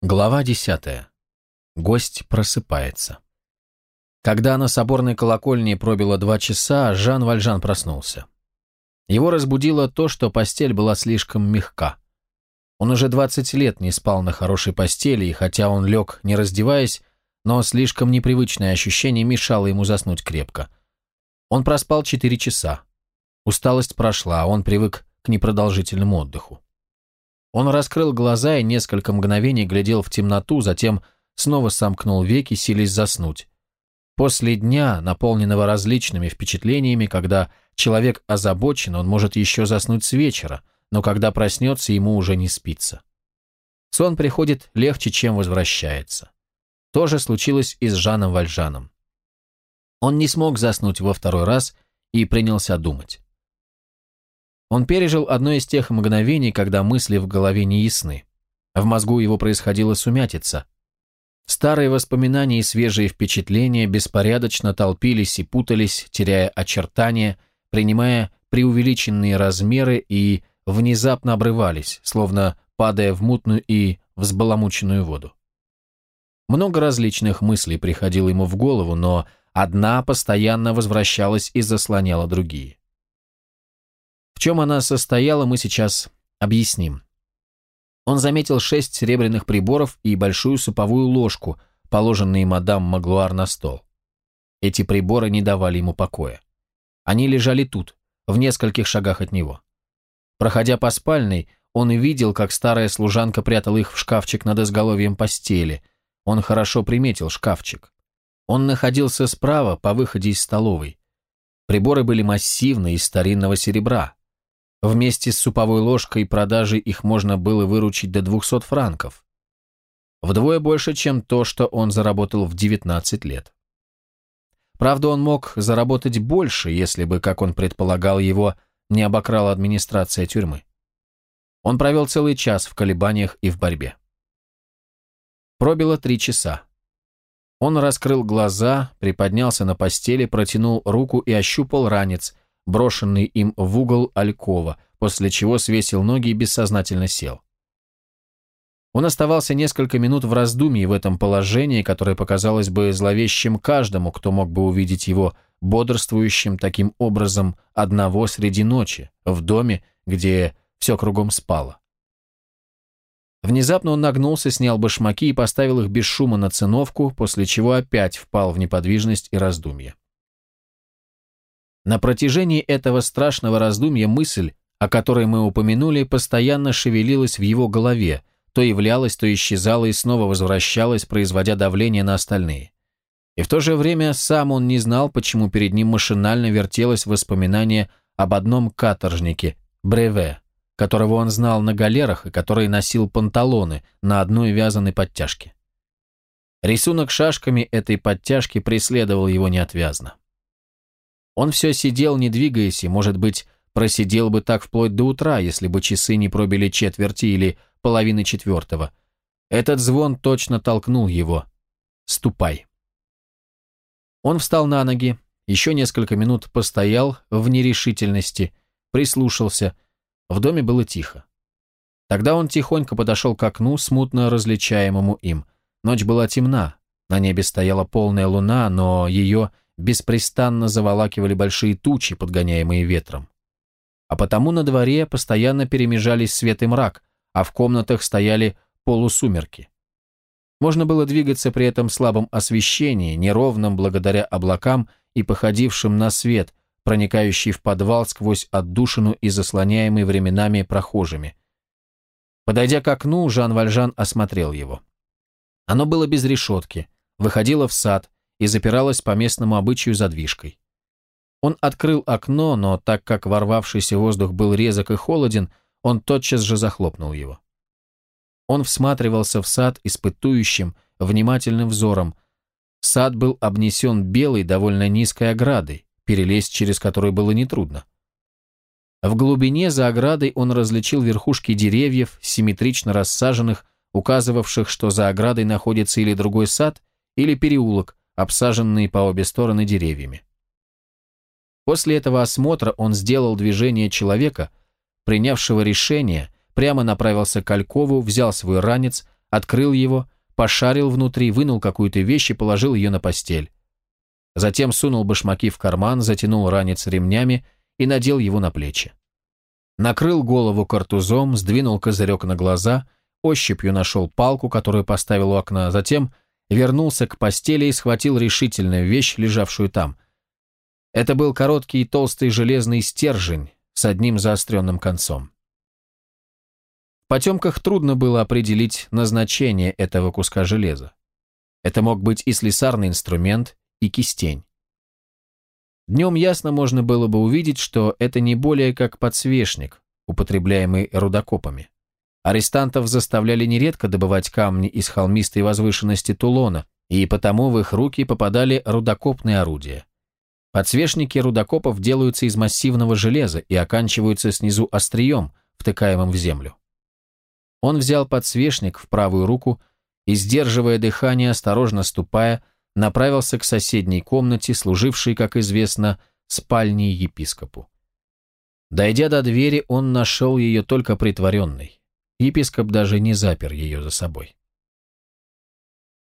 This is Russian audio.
Глава 10. Гость просыпается. Когда на соборной колокольне пробило два часа, Жан Вальжан проснулся. Его разбудило то, что постель была слишком мягка. Он уже 20 лет не спал на хорошей постели, и хотя он лег, не раздеваясь, но слишком непривычное ощущение мешало ему заснуть крепко. Он проспал 4 часа. Усталость прошла, а он привык к непродолжительному отдыху. Он раскрыл глаза и несколько мгновений глядел в темноту, затем снова сомкнул веки, силясь заснуть. После дня, наполненного различными впечатлениями, когда человек озабочен, он может еще заснуть с вечера, но когда проснется, ему уже не спится. Сон приходит легче, чем возвращается. То же случилось и с Жаном Вальжаном. Он не смог заснуть во второй раз и принялся думать. Он пережил одно из тех мгновений, когда мысли в голове не ясны. В мозгу его происходила сумятица. Старые воспоминания и свежие впечатления беспорядочно толпились и путались, теряя очертания, принимая преувеличенные размеры и внезапно обрывались, словно падая в мутную и взбаламученную воду. Много различных мыслей приходило ему в голову, но одна постоянно возвращалась и заслоняла другие. В чем она состояла, мы сейчас объясним. Он заметил шесть серебряных приборов и большую суповую ложку, положенные мадам Маглуар на стол. Эти приборы не давали ему покоя. Они лежали тут, в нескольких шагах от него. Проходя по спальной, он видел, как старая служанка прятала их в шкафчик над изголовьем постели. Он хорошо приметил шкафчик. Он находился справа, по выходе из столовой. Приборы были массивные, из старинного серебра. Вместе с суповой ложкой продажи их можно было выручить до 200 франков. Вдвое больше, чем то, что он заработал в 19 лет. Правда, он мог заработать больше, если бы, как он предполагал, его не обокрала администрация тюрьмы. Он провел целый час в колебаниях и в борьбе. Пробило три часа. Он раскрыл глаза, приподнялся на постели, протянул руку и ощупал ранец, брошенный им в угол алькова, после чего свесил ноги и бессознательно сел. Он оставался несколько минут в раздумье в этом положении, которое показалось бы зловещим каждому, кто мог бы увидеть его бодрствующим таким образом одного среди ночи, в доме, где все кругом спало. Внезапно он нагнулся, снял башмаки и поставил их без шума на циновку, после чего опять впал в неподвижность и раздумье. На протяжении этого страшного раздумья мысль, о которой мы упомянули, постоянно шевелилась в его голове, то являлась, то исчезала и снова возвращалась, производя давление на остальные. И в то же время сам он не знал, почему перед ним машинально вертелось воспоминание об одном каторжнике, Бреве, которого он знал на галерах и который носил панталоны на одной вязаной подтяжке. Рисунок шашками этой подтяжки преследовал его неотвязно. Он все сидел, не двигаясь, и, может быть, просидел бы так вплоть до утра, если бы часы не пробили четверти или половины четвертого. Этот звон точно толкнул его. «Ступай». Он встал на ноги, еще несколько минут постоял в нерешительности, прислушался. В доме было тихо. Тогда он тихонько подошел к окну, смутно различаемому им. Ночь была темна, на небе стояла полная луна, но ее беспрестанно заволакивали большие тучи, подгоняемые ветром. А потому на дворе постоянно перемежались свет и мрак, а в комнатах стояли полусумерки. Можно было двигаться при этом слабом освещении, неровном благодаря облакам и походившим на свет, проникающий в подвал сквозь отдушину и заслоняемый временами прохожими. Подойдя к окну, Жан Вальжан осмотрел его. Оно было без решетки, выходило в сад, и запиралась по местному обычаю задвижкой. Он открыл окно, но так как ворвавшийся воздух был резок и холоден, он тотчас же захлопнул его. Он всматривался в сад испытующим, внимательным взором. Сад был обнесен белой, довольно низкой оградой, перелезть через которую было нетрудно. В глубине за оградой он различил верхушки деревьев, симметрично рассаженных, указывавших, что за оградой находится или другой сад, или переулок, обсаженные по обе стороны деревьями. После этого осмотра он сделал движение человека, принявшего решение, прямо направился к Алькову, взял свой ранец, открыл его, пошарил внутри, вынул какую-то вещь и положил ее на постель. Затем сунул башмаки в карман, затянул ранец ремнями и надел его на плечи. Накрыл голову картузом, сдвинул козырек на глаза, ощупью нашел палку, которую поставил у окна, затем вернулся к постели и схватил решительную вещь, лежавшую там. Это был короткий толстый железный стержень с одним заостренным концом. В потемках трудно было определить назначение этого куска железа. Это мог быть и слесарный инструмент, и кистень. Днем ясно можно было бы увидеть, что это не более как подсвечник, употребляемый рудокопами. Арестантов заставляли нередко добывать камни из холмистой возвышенности Тулона, и потому в их руки попадали рудокопные орудия. Подсвечники рудокопов делаются из массивного железа и оканчиваются снизу острием, втыкаемым в землю. Он взял подсвечник в правую руку и, сдерживая дыхание, осторожно ступая, направился к соседней комнате, служившей, как известно, спальней епископу. Дойдя до двери, он нашел ее только притворенной. Епископ даже не запер ее за собой.